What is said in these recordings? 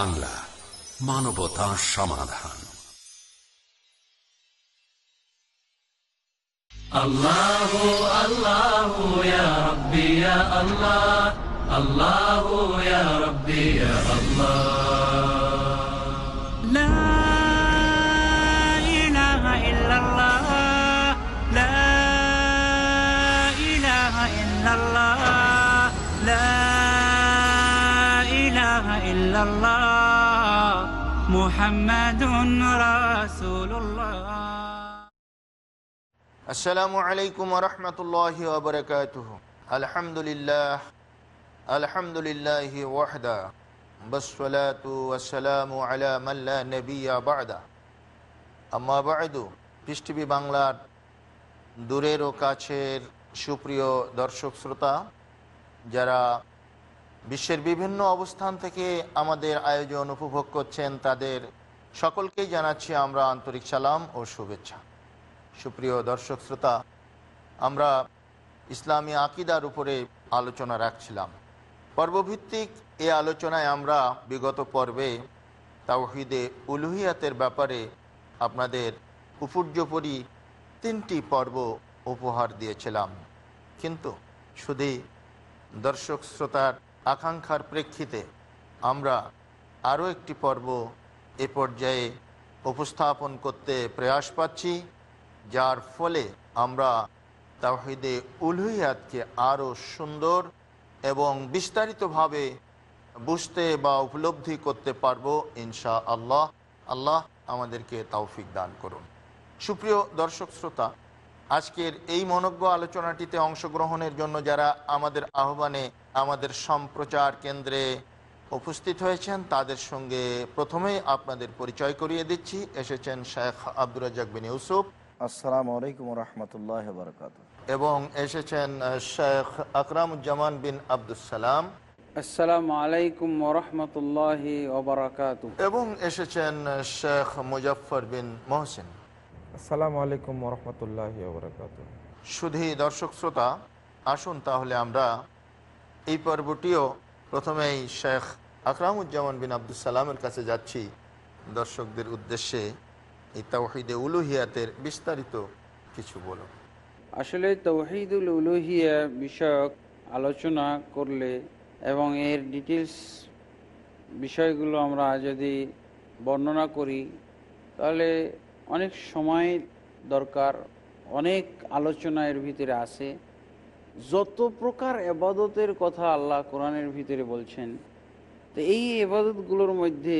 TV Bangla মানবতা সমাধান الله الله يا ربي يا الله الله يا ربي يا الله لا إله إلا الله لا إله إلا الله لا إله إلا الله محمد رسول الله আসসালামু আলাইকুম রহমতুল্লাহ ওবরকাতুহ আলহামদুলিল্লাহ আলহামদুলিল্লাহ ওয়াহদা বসলাতু ওয়াসালামু আলা মাল্লা নবিয়া বাদা আম্মা বাদু পৃষ্টিভি বাংলার দূরের ও কাছের সুপ্রিয় দর্শক শ্রোতা যারা বিশ্বের বিভিন্ন অবস্থান থেকে আমাদের আয়োজন উপভোগ করছেন তাদের সকলকেই জানাচ্ছি আমরা আন্তরিক সালাম ও শুভেচ্ছা। সুপ্রিয় দর্শক শ্রোতা, আমরা ইসলামী আকিদার উপরে আলোচনা রাখছিলাম। পর্বভিত্তিক এ আলোচনায় আমরা বিগত পর্বে তাওহিদে উলুহিয়াতের ব্যাপারে আপনাদের উপর্যপরি তিনটি পর্ব উপহার দিয়েছিলাম। কিন্তু শুধু দর্শক শ্রোতার আকাঙ্ক্ষার প্রেক্ষিতে আমরা আরও একটি পর্ব এ পর্যায়ে উপস্থাপন করতে প্রয়াস পাচ্ছি, যার ফলে আমরা তাওহিদে উলহিয়াতকে আরও সুন্দর এবং বিস্তারিতভাবে বুঝতে বা উপলব্ধি করতে পারব ইনশা আল্লাহ আল্লাহ আমাদেরকে তৌফিক দান করুন। সুপ্রিয় দর্শক শ্রোতা আজকের এই মনজ্ঞ আলোচনাটিতে অংশগ্রহণের জন্য যারা আমাদের আহ্বানে আমাদের সম্প্রচার কেন্দ্রে উপস্থিত হয়েছেন তাদের সঙ্গে প্রথমেই আপনাদের পরিচয় করিয়ে দিচ্ছি। এসেছেন শেখ আব্দুর রাজাক বিন ইউসুফ। আসসালামু আলাইকুম রহমতুল্লাহ বরকাত এবং এসেছেন শেখ আকরামুজ্জামান বিন আব্দুল সালাম। আসসালামু আলাইকুম এবং এসেছেন শেখ মুজফর বিন মোহসিন। আসসালামু আলাইকুম রহমতুল্লাহ বরকাত শুধু দর্শক শ্রোতা আসুন তাহলে আমরা এই পর্বটিও প্রথমেই শেখ আকরামুজ্জামান বিন আব্দুল সালামের কাছে যাচ্ছি। দর্শকদের উদ্দেশ্যে এই তাওহিদে উলুহিয়াতের বিস্তারিত কিছু বলো আসলে তৌহিদুল উলুহিয়া বিষয়ক আলোচনা করলে এবং এর ডিটেলস বিষয়গুলো আমরা যদি বর্ণনা করি তাহলে অনেক সময় দরকার, অনেক আলোচনা এর ভিতরে আছে। যত প্রকার এবাদতের কথা আল্লাহ কোরআনের ভিতরে বলছেন, তো এই এবাদতগুলোর মধ্যে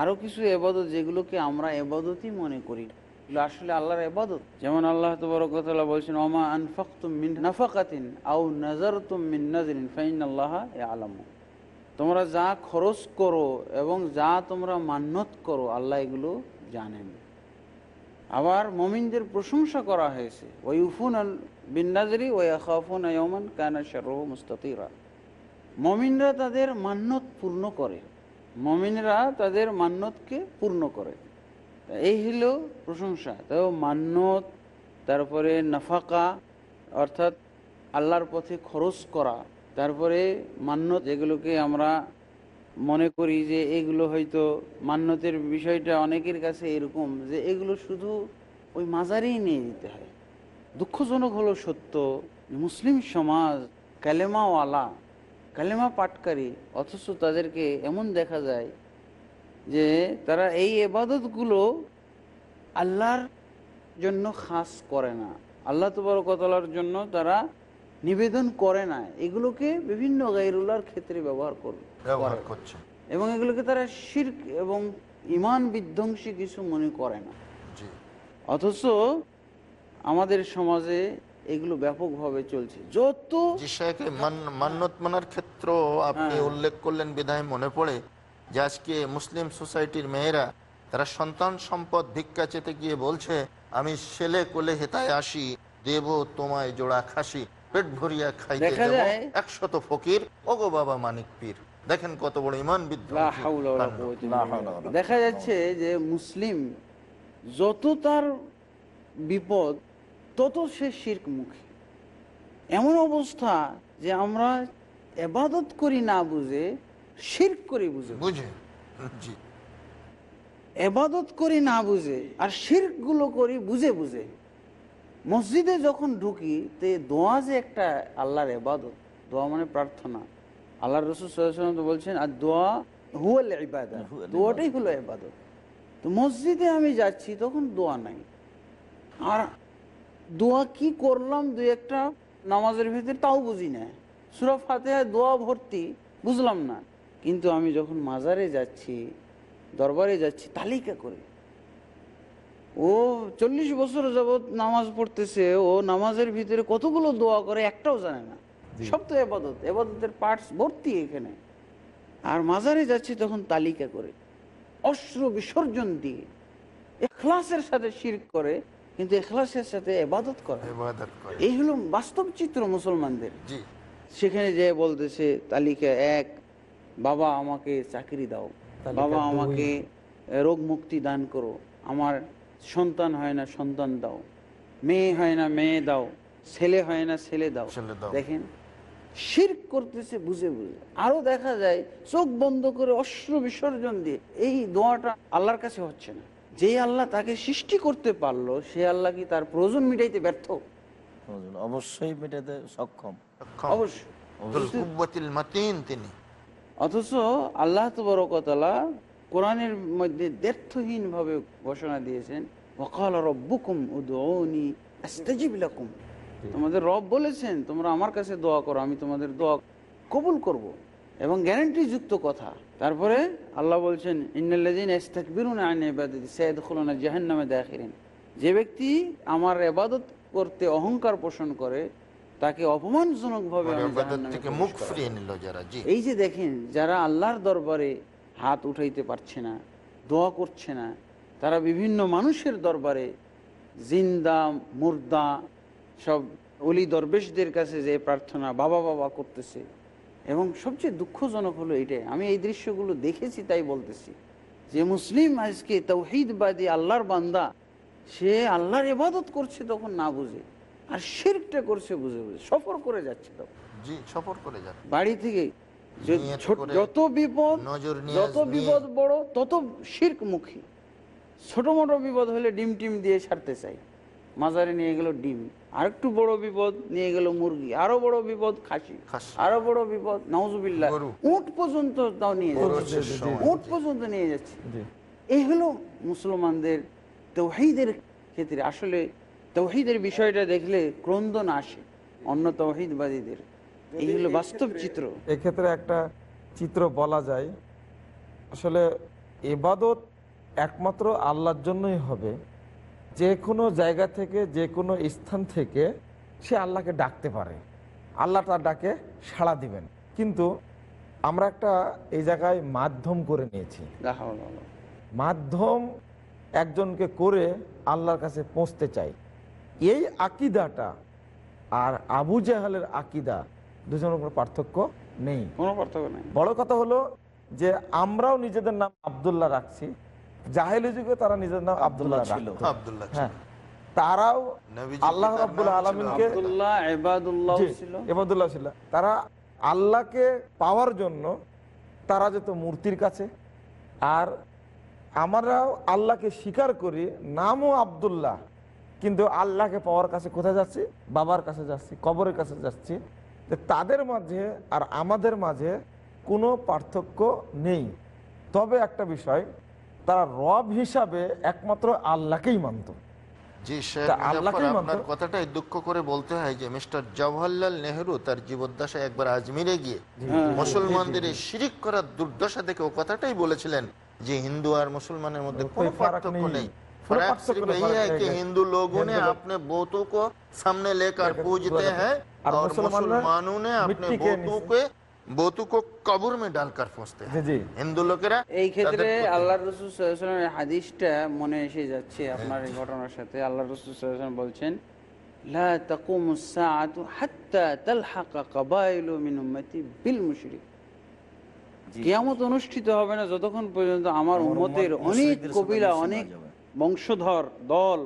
আরও কিছু এবাদত যেগুলোকে আমরা এবাদতই মনে করি এগুলো আসলে আল্লাহর এবাদত। যেমন আল্লাহ তবরকতলা বলছেন অমা আনফাকুম মিন নাফাকাতিন আউ নাজার তুম মিন নাজরিন ফাইন আল্লাহ আলামু তোমরা যা খরচ করো এবং যা তোমরা মান্যত করো, আল্লাহ এগুলো জানেন। আবার মমিনদের প্রশংসা করা হয়েছে। ওই উফুন বিন্নাজরি ওই আখাফুন আয়মান কানা শারহ মুস্তাতিরা। মমিনরা তাদের মান্যত পূর্ণ করে। মমিনরা তাদের মান্যতকে পূর্ণ করে। এই হলো প্রশংসা। তো মান্যত, তারপরে নাফাকা, অর্থাৎ আল্লাহর পথে খরচ করা, তারপরে মান্যত, যেগুলোকে আমরা মনে করি যে এগুলো হয়তো মান্যতের বিষয়টা অনেকের কাছে এরকম যে এগুলো শুধু ওই মাজারেই নিয়ে যেতে হয়। দুঃখজনক হলো সত্য, মুসলিম সমাজ কালেমাওয়ালা, কালেমা পাটকারী অথচ তাদেরকে এমন দেখা যায় যে তারা এই এবাদতগুলো আল্লাহর জন্য খাস করে না। আল্লাহ তবরকতলার জন্য তারা নিবেদন করে না এগুলোকে বিভিন্ন গাইরুল্লাহর ক্ষেত্রে ব্যবহার করবে ব্যবহার করছে। এবং এগুলোকে তারা শির্ক এবং ইমান বিধ্বংসী কিছু মনে করে না। অথচ আমাদের সমাজে এগুলো ব্যাপকভাবে চলছে। যত মান- মান্যত মানার ক্ষেত্র আপনি হ্যাঁ। উল্লেখ করলেন বিধায় মনে পড়ে যে আজকে মুসলিম সোসাইটির মেয়েরা তারা সন্তান সম্পদ ভিক্ষা চেতে গিয়ে বলছে আমি ছেলে কোলে হেতায় আসি দেব তোমায় জোড়া খাসি। পেট ভরিয়া খাইতে দেখা একশত ফকির। ওগো বাবা মানিক পীর দেখেন কত বড় ইমান দেখা যাচ্ছে যে মুসলিম যত তার বিপদ তত সে শির্ক মুখী এমন অবস্থা যে আমরা এবাদত করি না বুঝে শির্ক করি বুঝে। বুঝে এবাদত করি না বুঝে আর শির্কগুলো করি বুঝে বুঝে। মসজিদে যখন ঢুকি তে দোয়া যে একটা আল্লাহর এবাদত দোয়া মানে প্রার্থনা। আল্লাহ রসুল তো বলছেন আর দোয়া হুয়াল ইবাদত দোয়াটাই হলো এবাদত তো মসজিদে আমি যাচ্ছি তখন দোয়া নাই। আর দোয়া কি করলাম দুই একটা নামাজের ভিতরে তাও বুঝি না। সুরা ফাতেহায় দোয়া ভর্তি বুঝলাম না। কিন্তু আমি যখন মাজারে যাচ্ছি দরবারে যাচ্ছি তালিকা করে। ও চল্লিশ বছর যাবৎ নামাজ পড়তেছে ও নামাজের ভিতরে কতগুলো দোয়া করে একটাও জানে না। সব তো এবাদত এবাদতের পার্টস ভর্তি এখানে। আর মাজারে যাচ্ছি তখন তালিকা করে অস্ত্র বিসর্জন দিয়ে এখলাসের সাথে শির করে কিন্তু এখলাসের সাথে এবাদত করে। এই হলো বাস্তব চিত্র মুসলমানদের। সেখানে যে বলতেছে তালিকা এক বাবা আমাকে চাকরি দাও বাবা আমাকে রোগ মুক্তি দান করো আমার সন্তান হয় না সন্তান দাও। মেয়ে হয় না মেয়ে দাও। ছেলে হয় না ছেলে দাও। দেখেন শির্ক করতেছে বুঝে বুঝে। আরও দেখা যায় চোখ বন্ধ করে অশ্র বিসর্জন দিয়ে এই দোয়াটা আল্লাহর কাছে হচ্ছে না। যে আল্লাহ তাকে সৃষ্টি করতে পারল সে আল্লাহ কি তার প্রয়োজন মিটাইতে ব্যর্থ? অবশ্যই মেটাতে সক্ষম। অবশ্যই। অথচ আল্লাহ তবরকতলা কোরআনের মধ্যে দ্ব্যর্থহীন ভাবে ঘোষণা দিয়েছেন ওকাল রব্বুকুম তোমাদের রব বলেছেন তোমরা আমার কাছে দোয়া করো আমি তোমাদের দোয়া কবুল করব। এবং গ্যারান্টি যুক্ত কথা। তারপরে আল্লাহ বলছেন ইস্তাকবিরুনা সায়াদখুলুনা জাহান্নামে দাখিরিন। যে ব্যক্তি আমার এবাদত করতে অহংকার পোষণ করে তাকে অপমানজনকভাবে মানে মুখ করাবো। যারা এই যে দেখেন যারা আল্লাহর দরবারে হাত উঠাইতে পারছে না দোয়া করছে না। তারা বিভিন্ন মানুষের দরবারে জিন্দা মুর্দা সব অলি দরবেশদের কাছে যে প্রার্থনা বাবা বাবা করতেছে। এবং সবচেয়ে দুঃখজনক হলো এটাই আমি এই দৃশ্যগুলো দেখেছি তাই বলতেছি। যে মুসলিম আজকে তৌহিদবাদী আল্লাহর বান্দা সে আল্লাহর ইবাদত করছে তখন না বুঝে আর শিরকটা করছে বুঝে বুঝে সফর করে যাচ্ছে তখন। জি সফর করে যান বাড়ি থেকে যত বিপদ যত বিপদ বড় তত শির্ক মুখী ছোট মোটো বিপদ হলে ডিম টিম দিয়ে ছাড়তে চাই। মাজারে নিয়ে গেল ডিম। আরেকটু বড় বিপদ নিয়ে গেল মুরগি। আরও বড় বিপদ খাসি। আরও বড় বিপদ নাউজুবিল্লাহ। গরু। উট পর্যন্ত তাও নিয়ে যাচ্ছে। উট পর্যন্ত নিয়ে যাচ্ছে। এই হলো মুসলমানদের তৌহিদের ক্ষেত্রে। আসলে তৌহিদের বিষয়টা দেখলে ক্রন্দন আসে। অন্য তৌহিদবাদীদের। এই হলো বাস্তব চিত্র। এক্ষেত্রে একটা চিত্র বলা যায়। আসলে এবাদত একমাত্র আল্লাহর জন্যই হবে। যে কোনো জায়গা থেকে যে কোনো স্থান থেকে সে আল্লাহকে ডাকতে পারে। আল্লাহ তার ডাকে সাড়া দিবেন। কিন্তু আমরা একটা এই জায়গায় মাধ্যম করে নিয়েছি। মাধ্যম একজনকে করে আল্লাহর কাছে পৌঁছতে চাই। এই আকিদাটা আর আবু জাহালের আকিদা দুজনের কোনো পার্থক্য নেই। কোনো পার্থক্য নেই। বড় কথা হলো যে আমরাও নিজেদের নাম আব্দুল্লাহ রাখছি। জাহেলি যুগে তারা নিজেদের নাম আব্দুল্লাহ ছিল। আব্দুল্লাহ হ্যাঁ। তারাও আল্লাহ আলমিনকে এবাদুল্লাহ ছিল। তারা আল্লাহকে পাওয়ার জন্য তারা যেত মূর্তির কাছে। আর আমরাও আল্লাহকে স্বীকার করি নামও আব্দুল্লাহ। কিন্তু আল্লাহকে পাওয়ার কাছে কোথায় যাচ্ছি? বাবার কাছে যাচ্ছি কবরের কাছে যাচ্ছি। তাদের মাঝে আর আমাদের মাঝে কোনো পার্থক্য নেই। তবে একটা বিষয় তারা রব হিসাবে একমাত্র আল্লাহকেই মানত। আপনার কথাটাই দুঃখ করে বলতে হয় যে মিস্টার তার জীবদ্দশায় একবার আজমিরে গিয়ে মুসলমানদের শিরিক করার দুর্দশা দেখে ও কথাটাই বলেছিলেন যে হিন্দু আর মুসলমানের মধ্যে কোনো পার্থক্য নেই। বতু কো কবর মে হিন্দু লোকেরা এই ক্ষেত্রে হাদিসটা মনে এসে যাচ্ছে আপনার এই ঘটনার সাথে। কিয়ামত অনুষ্ঠিত হবে না যতক্ষণ পর্যন্ত আমার উন্মতের অনেক কবিলা অনেক বংশধর দল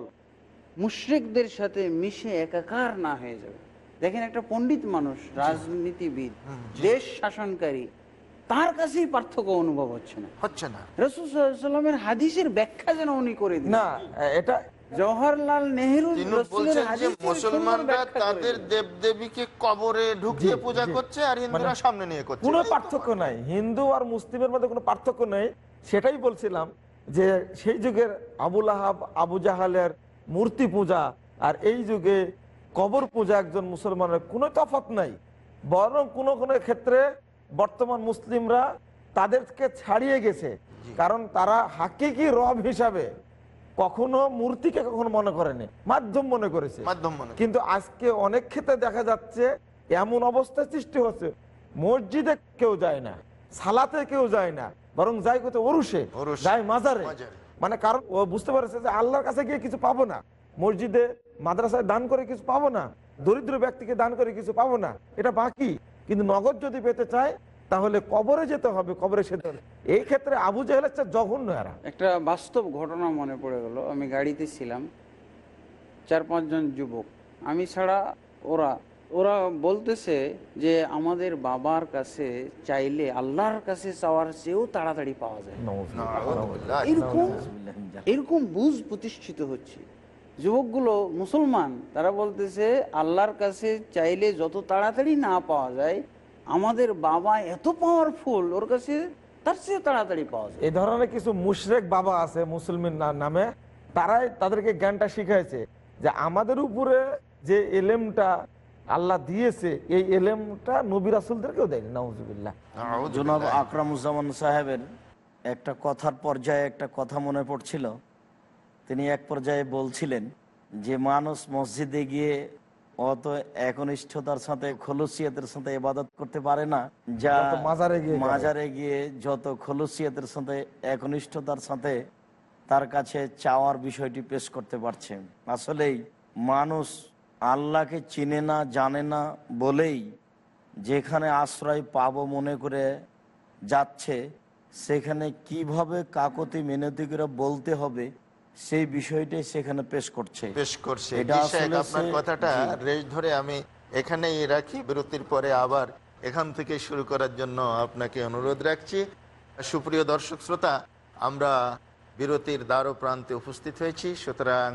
মুশরিকদের সাথে মিশে একাকার না হয়ে যাবে। দেখেন একটা পণ্ডিত মানুষ রাজনীতিবিদ দেশ শাসনকারী তার কাছেই পার্থক্য অনুভব হচ্ছে না। হচ্ছে না। রসুলের হাদিসের ব্যাখ্যা যেন উনি করে দিন। না এটা জওহরলাল নেহেরু মুসলমানরা তাদের। দেবদেবীকে কবরে ঢুকিয়ে পূজা করছে আর হিন্দুরা মানে সামনে নিয়ে করছে। কোনো পার্থক্য নাই। হিন্দু আর মুসলিমের মধ্যে কোনো পার্থক্য নেই সেটাই বলছিলাম। যে সেই যুগের আবুল আহাব আবু জাহালের মূর্তি পূজা আর এই যুগে কবর পূজা একজন মুসলমানের কোনো তফাৎ নাই। বরং কোনো কোনো ক্ষেত্রে বর্তমান মুসলিমরা তাদেরকে ছাড়িয়ে গেছে। কারণ তারা হাকিকি রব হিসাবে কখনো মূর্তিকে কখনো মনে করেনি মাধ্যম মনে করেছে। মাধ্যম মনে কিন্তু আজকে অনেক ক্ষেত্রে দেখা যাচ্ছে এমন অবস্থা সৃষ্টি হচ্ছে মসজিদে কেউ যায় না সালাতে কেউ যায় না বরং যায় কোথাও ওরসে, যায় মাজারে। মানে কারণ ও বুঝতে পারছে যে আল্লাহর কাছে গিয়ে কিছু পাবো না। মসজিদে মাদ্রাসায় দান করে কিছু পাবো না। দরিদ্র ব্যক্তিকে দান করে কিছু পাবো না। এটা বাকি। কিন্তু নগদ যদি পেতে চায় তাহলে কবরে যেতে হবে কবরে সেতে হবে এই ক্ষেত্রে আবু জাহেল হচ্ছে জঘন্য এরা। একটা বাস্তব ঘটনা মনে পড়ে গেল। আমি গাড়িতে ছিলাম চার পাঁচজন যুবক। আমি ছাড়া ওরা ওরা বলতেছে যে আমাদের বাবার কাছে চাইলে আল্লাহর কাছে চাওয়ার চেয়েও তাড়াতাড়ি পাওয়া যায়। এরকম এরকম বুঝ প্রতিষ্ঠিত হচ্ছে। যুবকগুলো মুসলমান তারা বলতেছে আল্লাহর কাছে চাইলে যত তাড়াতাড়ি না পাওয়া যায় আমাদের বাবা এত পাওয়ারফুল ওর কাছে তার চেয়ে তাড়াতাড়ি পাওয়া যায়। এই ধরনের কিছু মুশরেক বাবা আছে মুসলমান নামে তারাই তাদেরকে জ্ঞানটা শিখাইছে যে আমাদের উপরে যে এলেমটা আল্লাহ দিয়েছে এই এলেমটা নবী রাসুলদেরকেও দেয়নি নাউজুবিল্লাহ। জনাব আকরামুজ্জামান সাহেবের একটা কথার পর্যায়ে একটা কথা মনে পড়ছিল। তিনি এক পর্যায়ে বলছিলেন যে মানুষ মসজিদে গিয়ে অত একনিষ্ঠতার সাথে খলুসিয়তের সাথে ইবাদত করতে পারে না। যা মাজারে গিয়ে মাজারে গিয়ে যত খলুসিয়তের সাথে একনিষ্ঠতার সাথে তার কাছে চাওয়ার বিষয়টি পেশ করতে পারছে। আসলেই মানুষ আল্লাহকে চিনে না জানে না বলেই যেখানে আশ্রয় পাবো মনে করে যাচ্ছে সেখানে কীভাবে কাকতি মিনতি করে বলতে হবে সেই বিষয়টাই সেখানে পেশ করছে। পেশ করছে। আপনার কথাটা রেশ ধরে আমি এখানেই রাখি। বিরতির পরে আবার এখান থেকে শুরু করার জন্য আপনাকে অনুরোধ রাখছি। সুপ্রিয় দর্শক শ্রোতা আমরা বিরতির দ্বারও প্রান্তে উপস্থিত হয়েছি। সুতরাং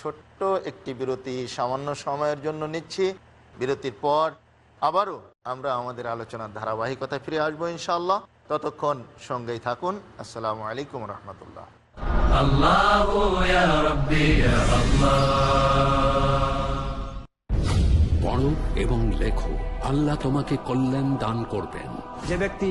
ছোট্ট একটি বিরতি সামান্য সময়ের জন্য নিচ্ছি। বিরতির পর আবারও আমরা আমাদের আলোচনার ধারাবাহিকতা ফিরে আসব ইনশাল্লাহ ততক্ষণ সঙ্গেই থাকুন। আসসালামু আলাইকুম রহমতুল্লাহ। পড়ো এবং লেখো। আল্লাহ তোমাকে কল্যাণ দান করবেন। যে ব্যক্তি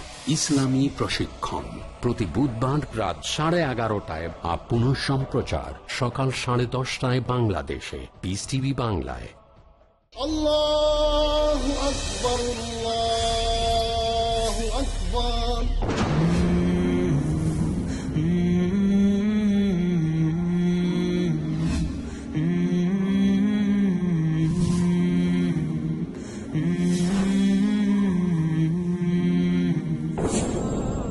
ইসলামী প্রশিক্ষণ প্রতি বুধবার রাত সাড়ে এগারোটায় বা পুনঃ সম্প্রচার। সকাল সাড়ে দশটায় বাংলাদেশে। পিস টিভি বাংলায়।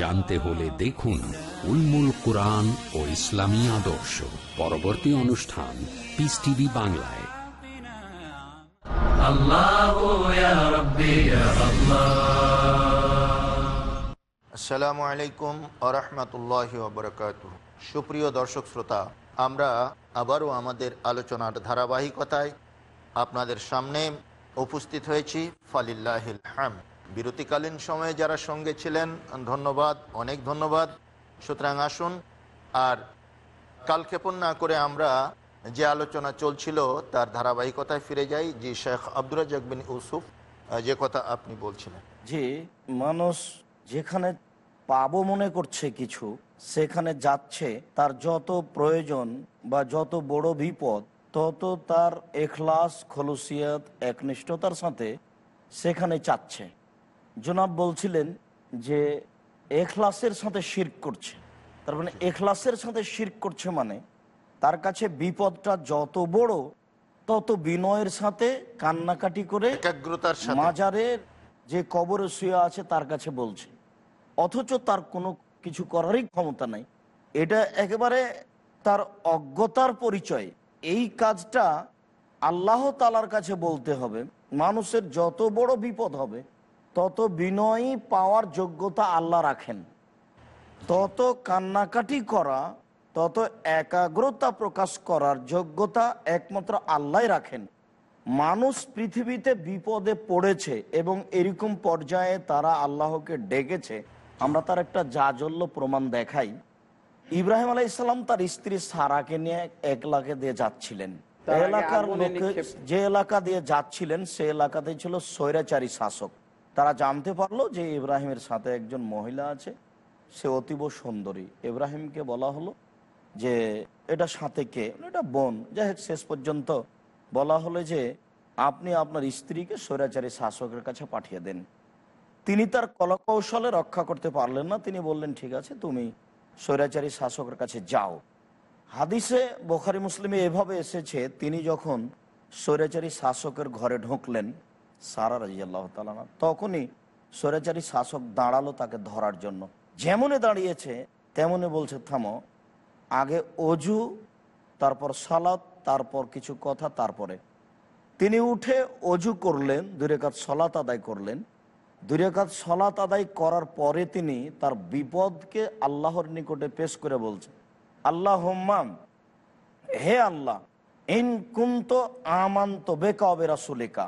জানতে হলে দেখুন উলমুল কোরআন ও ইসলামী আদর্শ। পরবর্তী অনুষ্ঠান পিস টিভি বাংলায়। আসসালামু আলাইকুম আরহামতুল্লাহ বরকাত সুপ্রিয় দর্শক শ্রোতা আমরা আবারও আমাদের আলোচনার ধারাবাহিকতায় আপনাদের সামনে উপস্থিত হয়েছি। ফালিল্লাহ হাম বিরতিকালীন সময়ে যারা সঙ্গে ছিলেন, ধন্যবাদ, অনেক ধন্যবাদ। সুতরাং আসুন, আর কালক্ষেপণ না করে আমরা যে আলোচনা চলছিল তার ধারাবাহিকতায় ফিরে যাই। জি, শেখ রাজাক বিন ইউসুফ, যে কথা আপনি বলছিলেন। যে মানুষ যেখানে পাবো মনে করছে কিছু, সেখানে যাচ্ছে, তার যত প্রয়োজন বা যত বড় বিপদ, তত তার এখলাস, খলুসিয়াত, একনিষ্ঠতার সাথে সেখানে চাচ্ছে। জনাব বলছিলেন যে এখলাসের সাথে শির্ক করছে। তার মানে এখলাসের সাথে শির্ক করছে মানে তার কাছে বিপদটা যত বড় তত বিনয়ের সাথে কান্নাকাটি করে একাগ্রতার মাজারের যে কবরে শুয়ে আছে তার কাছে বলছে। অথচ তার কোনো কিছু করারই ক্ষমতা নাই। এটা একেবারে তার অজ্ঞতার পরিচয়। এই কাজটা আল্লাহ তালার কাছে বলতে হবে। মানুষের যত বড় বিপদ হবে তত বিনয়ী পাওয়ার যোগ্যতা আল্লাহ রাখেন। তত কান্নাকাটি করা তত একাগ্রতা প্রকাশ করার যোগ্যতা একমাত্র আল্লাহ রাখেন। মানুষ পৃথিবীতে বিপদে পড়েছে এবং এরকম পর্যায়ে তারা আল্লাহকে ডেকেছে আমরা তার একটা জাজল্য প্রমাণ দেখাই। ইব্রাহিম আলাই ইসলাম তার স্ত্রী সারাকে নিয়ে একলাকে দিয়ে যাচ্ছিলেন। এলাকার লোকে যে এলাকা দিয়ে যাচ্ছিলেন সে এলাকাতে ছিল স্বৈরাচারী শাসক। তারা জানতে পারল যে ইব্রাহিমের সাথে একজন মহিলা আছে, সে অতীব সুন্দরী। ইব্রাহিমকে বলা হলো যে, এটা সাথে কে? এটা বোন। যাই হোক, শেষ পর্যন্ত বলা হলো যে, আপনি আপনার স্ত্রীকে স্বৈরাচারী শাসকের কাছে পাঠিয়ে দেন। তিনি তার কলকৌশলে রক্ষা করতে পারলেন না। তিনি বললেন, ঠিক আছে, তুমি স্বৈরাচারী শাসকের কাছে যাও। হাদিসে বোখারি, মুসলিমে এভাবে এসেছে, তিনি যখন স্বৈরাচারী শাসকের ঘরে ঢুকলেন সারা রাজি আল্লাহ তালানা তখনই স্বৈরাচারী শাসক দাঁড়াল তাকে ধরার জন্য। যেমনে দাঁড়িয়েছে তেমনি বলছে, থামো, আগে অজু, তারপর সালাত, তারপর কিছু কথা, তারপরে। তিনি উঠে অজু করলেন দুরেকাত সলাত আদায় করলেন। দুরেকাত সলাত আদায় করার পরে তিনি তার বিপদকে আল্লাহর নিকটে পেশ করে বলছেন আল্লাহ হোম্মাম হে আল্লাহ, ইন কুন্ত আমান্ত বেকাবে রাসুলিকা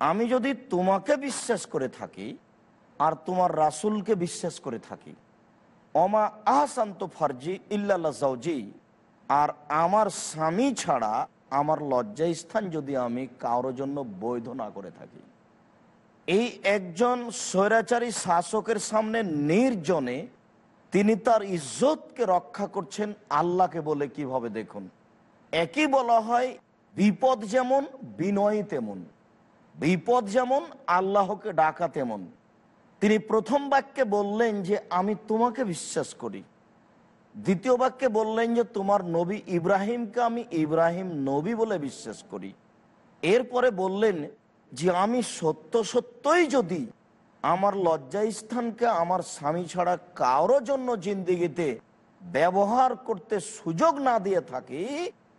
আমি যদি তোমাকে বিশ্বাস করে থাকি আর তোমার রাসুলকে বিশ্বাস করে থাকি অমা আহসান্ত ফার্জি জাউজি আর আমার স্বামী ছাড়া আমার লজ্জা স্থান যদি আমি কারোর জন্য বৈধ না করে থাকি। এই একজন স্বৈরাচারী শাসকের সামনে নির্জনে তিনি তার ইজ্জতকে রক্ষা করছেন আল্লাহকে বলে কীভাবে দেখুন? একই বলা হয়, বিপদ যেমন বিনয়ী তেমন। বিপদ যেমন, আল্লাহকে ডাকা তেমন। তিনি প্রথম বাক্যে বললেন যে, আমি তোমাকে বিশ্বাস করি। দ্বিতীয় বাক্যে বললেন যে, তোমার নবী ইব্রাহিমকে আমি ইব্রাহিম নবী বলে বিশ্বাস করি। এরপরে বললেন যে, আমি সত্য সত্যই যদি আমার লজ্জা স্থানকে আমার স্বামী ছাড়া কারোর জন্য জিন্দিগিতে ব্যবহার করতে সুযোগ না দিয়ে থাকি,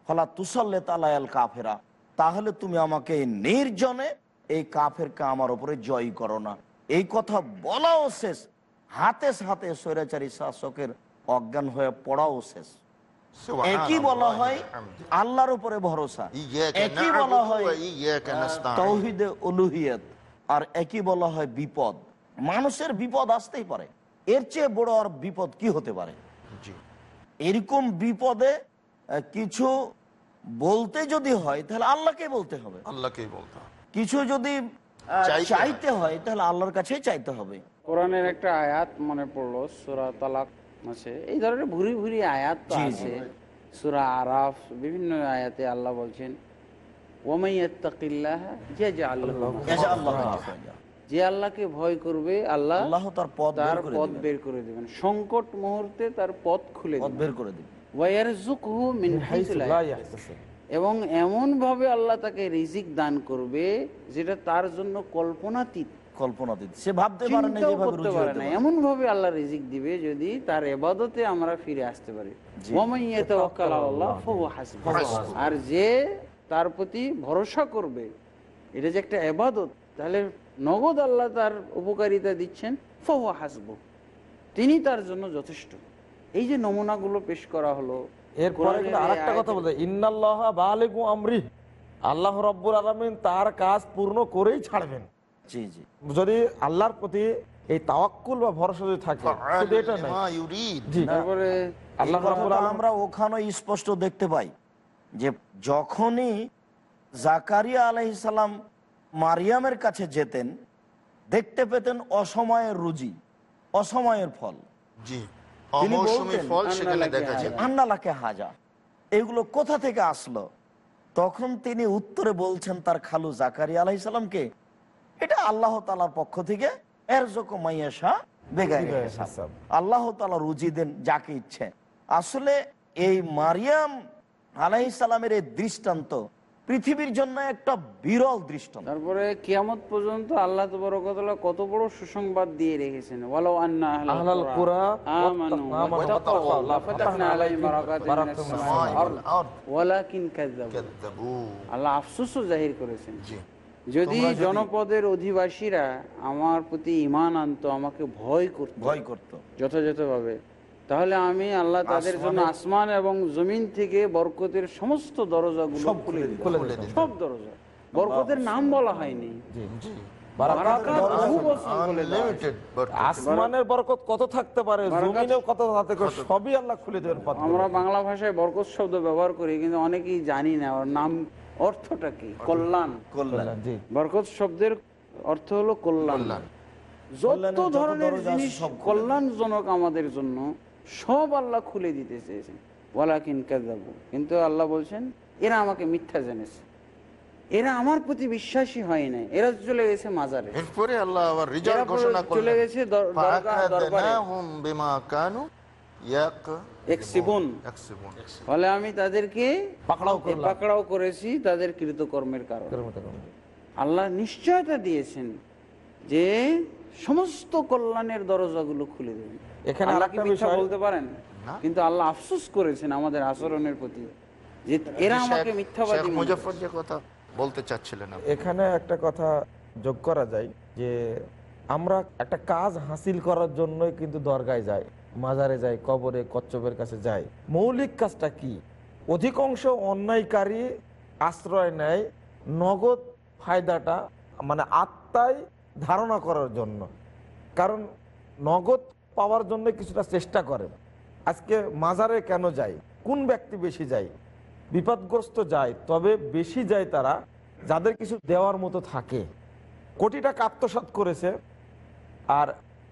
ফলা তুসাল্লে তালায়াল কাফেরা, তাহলে তুমি আমাকে নির্জনে এই কাফেরকে আমার উপরে জয় করো না। এই কথা বলাও শেষ। হাতে হাতে স্বৈরাচারী শাসকের অজ্ঞান হয়ে পড়াও শেষ। একই বলা হয় আল্লাহর উপরে ভরসা। একই বলা হয়। তৌহিদে উলুহিয়ত। আর একই বলা হয় বিপদ। মানুষের বিপদ আসতেই পারে। এর চেয়ে বড় আর বিপদ কি হতে পারে? এরকম বিপদে কিছু বলতে যদি হয় তাহলে আল্লাহকে বলতে হবে। আল্লাহকেই বলতে হবে। কিছু যদি চাইতে হয়। তাহলে আল্লাহর কাছেই চাইতে হবে। কোরআনের একটা আয়াত মনে পড়ল সুরা তালাক আছে এই ধরনের ভুরি ভুরি আয়াত তো। আছে। সুরা আরাফ বিভিন্ন আয়াতে আল্লাহ বলছেন। যে আল্লাহকে ভয় করবে আল্লাহ আল্লাহ তার পথ বের তার পথ বের করে দেবেন। সংকট মুহূর্তে তার পথ খুলে পথ বের করে দিবে এবং এমন ভাবে আল্লাহ তাকে রিজিক দান করবে যেটা তার জন্য কল্পনাতীত। কল্পনা সে ভাবতে পারে না করতে পারে না। এমন ভাবে আল্লাহ রিজিক দিবে যদি তার এবাদতে আমরা ফিরে আসতে পারি। জি। ওয়ামান ইয়াতাওয়াক্কাল আলাল্লাহ ফাহুয়া হাসবুহ। আর যে তার প্রতি ভরসা করবে এটা যে একটা এবাদত তাহলে নগদ আল্লাহ তার উপকারিতা দিচ্ছেন ফহুয়া হাসব তিনি তার জন্য যথেষ্ট। এই যে নমুনাগুলো পেশ করা হলো এরপরে কিন্তু আরেকটা কথা বলতে ইন্নাল্লাহ বালিগু আমরি। আল্লাহ রব্বুর আলমিন তার কাজ পূর্ণ করেই ছাড়বেন। জি জি। যদি আল্লাহর প্রতি এই তাওয়াক্কুল বা ভরসা যদি থাকে শুধু এটা নয়। জি। তারপরে আল্লাহ এই রাব্বুল কথাটা আলামিন- আমরা ওখানে স্পষ্ট দেখতে পাই যে যখনই জাকারিয়া আলাইসাল্লাম মারিয়ামের কাছে যেতেন দেখতে পেতেন অসময়ের রুজি অসময়ের ফল। জি। অমৌসুমী ফল সেখানে দেখা যায়। আন্নালাকে হাজা। এগুলো কোথা থেকে আসলো? তখন তিনি উত্তরে বলছেন তার খালু জাকারিয়া আলাইসাল্লামকে এটা আল্লাহ তালার পক্ষ থেকে এর মাইয়াশা আল্লাহ তালা রুজি দেন যাকে ইচ্ছে। আসলে এই মারিয়াম আলাইসালামের এই দৃষ্টান্ত পৃথিবীর জন্য একটা বিরল দৃষ্টান্ত। তারপরে কিয়ামত পর্যন্ত আল্লাহ তবরকতলা কত বড় সুসংবাদ দিয়ে রেখেছেন। ওয়ালাউ আন্না আহলাল কুরা আমানু। ওয়াত্তাকাউ আলাইহিম বারাকাতিন। ওয়ালাকিন কাযযাবু। আল্লাহ আফসোসও জাহির করেছেন। যদি জনপদের অধিবাসীরা আমার প্রতি ইমান আনতো আমাকে ভয় করতো। ভয় করত। যথাযথভাবে। তাহলে আমি আল্লাহ তাদের জন্য আসমান এবং জমিন থেকে বরকতের সমস্ত দরজাগুলো সব খুলে। সব দরজা। বরকতের নাম বলা হয়নি। আসমানের বরকত কত থাকতে পারে? জমিনেও কত থাকতে সবই আল্লাহ খুলে দেবেন আমরা বাংলা ভাষায় বরকত শব্দ ব্যবহার করি কিন্তু অনেকেই জানি না ওর নাম অর্থটা কি। কল্যাণ। কল্যাণ বরকত শব্দের অর্থ হলো কল্যাণ। যত ধরনের দরজা জিনিস সব কল্যাণজনক আমাদের জন্য সব আল্লাহ খুলে দিতে চেয়েছেন। ওয়ালাকিন কাযাবু। কিন্তু আল্লাহ বলছেন এরা আমাকে মিথ্যা জেনেছে। এরা আমার প্রতি বিশ্বাসী হয় নাই। এরা চলে গেছে মাজারে। এরপরে আল্লাহ আবার রেজাল্ট ঘোষণা চলে গেছে দরগাহ দরবারে। ফাআখাযনাহুম বিমা কানু ইয়াক- এক্সিবুন ইয়াকসিবুন। ফলে আমি তাদেরকে পাকড়াও করলাম। পাকড়াও করেছি তাদের কৃতকর্মের কারণে। আল্লাহ নিশ্চয়তা দিয়েছেন যে সমস্ত কল্যাণের দরজাগুলো খুলে দেবেন। এখানে আরেকটা বিষয়- বলতে পারেন? কিন্তু আল্লাহ আফসোস করেছেন আমাদের আচরণের প্রতি। যে এরা আমাকে মিথ্যাবাদী যে কথা বলতে চাচ্ছিলেন এখানে একটা কথা যোগ করা যায় যে আমরা একটা কাজ হাসিল করার জন্যই কিন্তু দরগায় যাই মাজারে যাই কবরে কচ্ছপের কাছে যাই। মৌলিক কাজটা কি? অধিকাংশ অন্যায়কারী আশ্রয় নেয় নগদ ফায়দাটা মানে আত্মায় ধারণা করার জন্য। কারণ নগদ পাওয়ার জন্য কিছুটা চেষ্টা করে। আজকে মাজারে কেন যায়? কোন ব্যক্তি বেশি যায়? বিপদগ্রস্ত যায়, তবে বেশি যায় তারা যাদের কিছু দেওয়ার মতো থাকে। কোটি টাকা আত্মসাৎ করেছে আর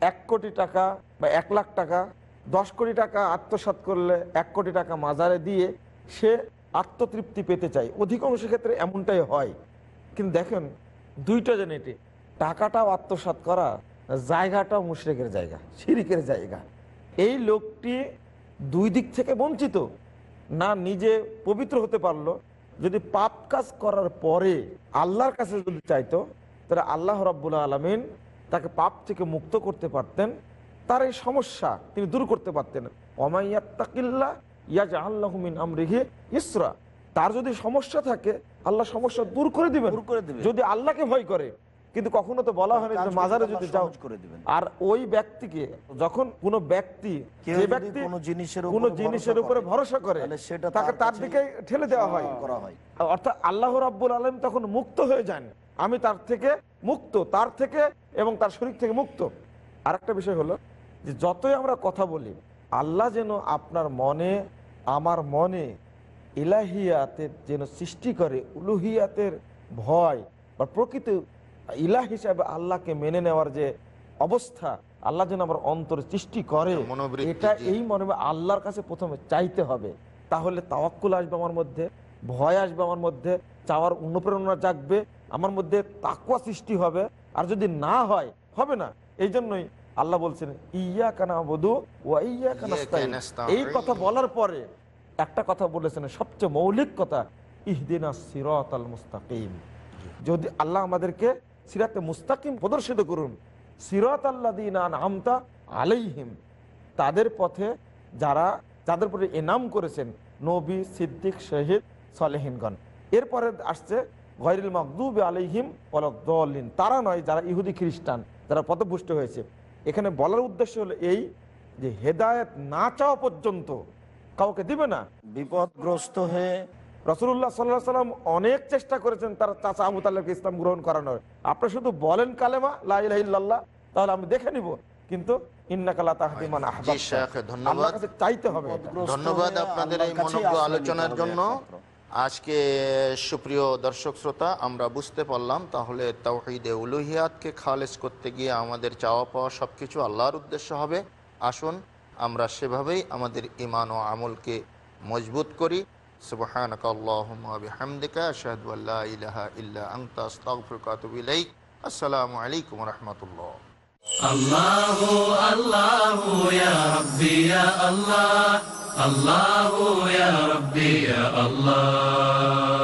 এক কোটি টাকা বা এক লাখ টাকা, দশ কোটি টাকা আত্মসাৎ করলে এক কোটি টাকা মাজারে দিয়ে সে আত্মতৃপ্তি পেতে চায়। অধিকাংশ ক্ষেত্রে এমনটাই হয়। কিন্তু দেখেন, দুইটা জেনেটি টাকাটাও আত্মসাৎ করা জায়গাটাও মুশরেকের জায়গা শিরিকের জায়গা। এই লোকটি দুই দিক থেকে বঞ্চিত না নিজে পবিত্র হতে পারল। যদি পাপ কাজ করার পরে আল্লাহর কাছে যদি চাইতো তাহলে আল্লাহ রাব্বুল আলমিন তাকে পাপ থেকে মুক্ত করতে পারতেন। তার এই সমস্যা তিনি দূর করতে পারতেন। অমাইয়াত্তাকিল্লা ইয়াজ আল্লাহমিন আমরিহি ইসরা। তার যদি সমস্যা থাকে আল্লাহ সমস্যা দূর করে দিবেন। দূর করে দিবেন। যদি আল্লাহকে ভয় করে কিন্তু কখনো তো বলা হয়নি যে মাজারে যদি যাও। করে দিবেন। আর ওই ব্যক্তিকে যখন কোনো ব্যক্তি যে ব্যক্তি কোনো জিনিসের উপরে কোনো জিনিসের উপরে ভরসা করে সেটা তাকে তার তার দিকে ঠেলে দেওয়া হয়। করা হয়। অর্থাৎ আল্লাহ রাব্বুল আলম তখন মুক্ত হয়ে যান। আমি তার থেকে মুক্ত তার থেকে এবং তার শরীর থেকে মুক্ত। আর একটা বিষয় হলো যে যতই আমরা কথা বলি আল্লাহ যেন আপনার মনে আমার মনে ইলাহিয়াতের যেন সৃষ্টি করে উলুহিয়াতের ভয় বা প্রকৃত ইলাহ হিসাবে আল্লাহকে মেনে নেওয়ার যে অবস্থা আল্লাহ যেন আমার অন্তর সৃষ্টি করে এটা এই মনে আল্লাহর কাছে প্রথমে চাইতে হবে। তাহলে তাওয়াক্কুল আসবে আমার মধ্যে ভয় আসবে আমার মধ্যে চাওয়ার অনুপ্রেরণা জাগবে আমার মধ্যে তাকুয়া সৃষ্টি হবে আর যদি না হয় হবে না। এই জন্যই আল্লাহ বলছেন ইয়া কানা বধু ওয়া ইয়া কানা এই কথা বলার পরে একটা কথা বলেছেন সবচেয়ে মৌলিক কথা ইহদিনা সিরাত আল মুস্তাকিম। যদি আল্লাহ আমাদেরকে সিরাতে মুস্তাকিম প্রদর্শিত করুন। সিরাত আল্লাহ দিন আমতা আলাইহিম। তাদের পথে যারা, যাদের প্রতি এনাম করেছেন, নবী, সিদ্দিক, শহীদ, সালেহিনগণ। এরপরে আসছে গয়রিল মকদুব আলহিম ওলদ্দলিন তারা নয়, যারা ইহুদি খ্রিস্টান, যারা পথভুষ্ট হয়েছে। এখানে বলার উদ্দেশ্য হলো এই যে হেদায়েত না চাওয়া পর্যন্ত কাউকে দিবে না। বিপদগ্রস্ত হয়ে রসুল্লাহ সাল্লাহ সাল্লাম অনেক চেষ্টা করেছেন তার চাচা আবু তাল্লাহকে ইসলাম গ্রহণ করানোর। আপনি শুধু বলেন কালেমা লাইল্লাহ তাহলে আমি দেখে নিব। কিন্তু চাইতে হবে ধন্যবাদ আপনাদের এই মনোজ্ঞ আলোচনার জন্য। আজকে সুপ্রিয় দর্শক শ্রোতা আমরা বুঝতে পারলাম তাহলে তাওহিদে উলুহিয়াতকে খালেজ করতে গিয়ে আমাদের চাওয়া পাওয়া সব কিছু আল্লাহর উদ্দেশ্য হবে। আসুন আমরা সেভাবেই আমাদের ইমান ও আমলকে মজবুত করি। سبحانك اللهم وبحمدك أشهد أن لا إله إلا أنت أستغفرك وأتوب إليك السلام عليكم ورحمة الله الله الله يا ربي يا الله الله يا ربي يا الله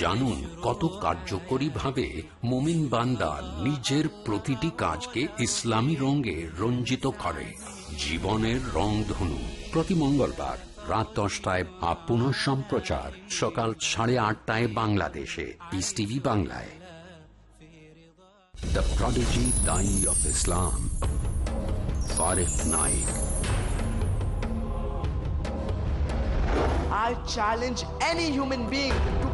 জানুন কত কার্যকরী ভাবে মোমিন বান্দা নিজের প্রতিটি কাজকে ইসলামী রঙে রঞ্জিত করে। জীবনের রংধনু প্রতি মঙ্গলবার রাত দশটায় বা পুনঃ সম্প্রচার সকাল সাড়ে আটটায় বাংলাদেশে। পিস টিভি বাংলায়। দ্য প্রডিজি দাই of Islam Naik I challenge any human being to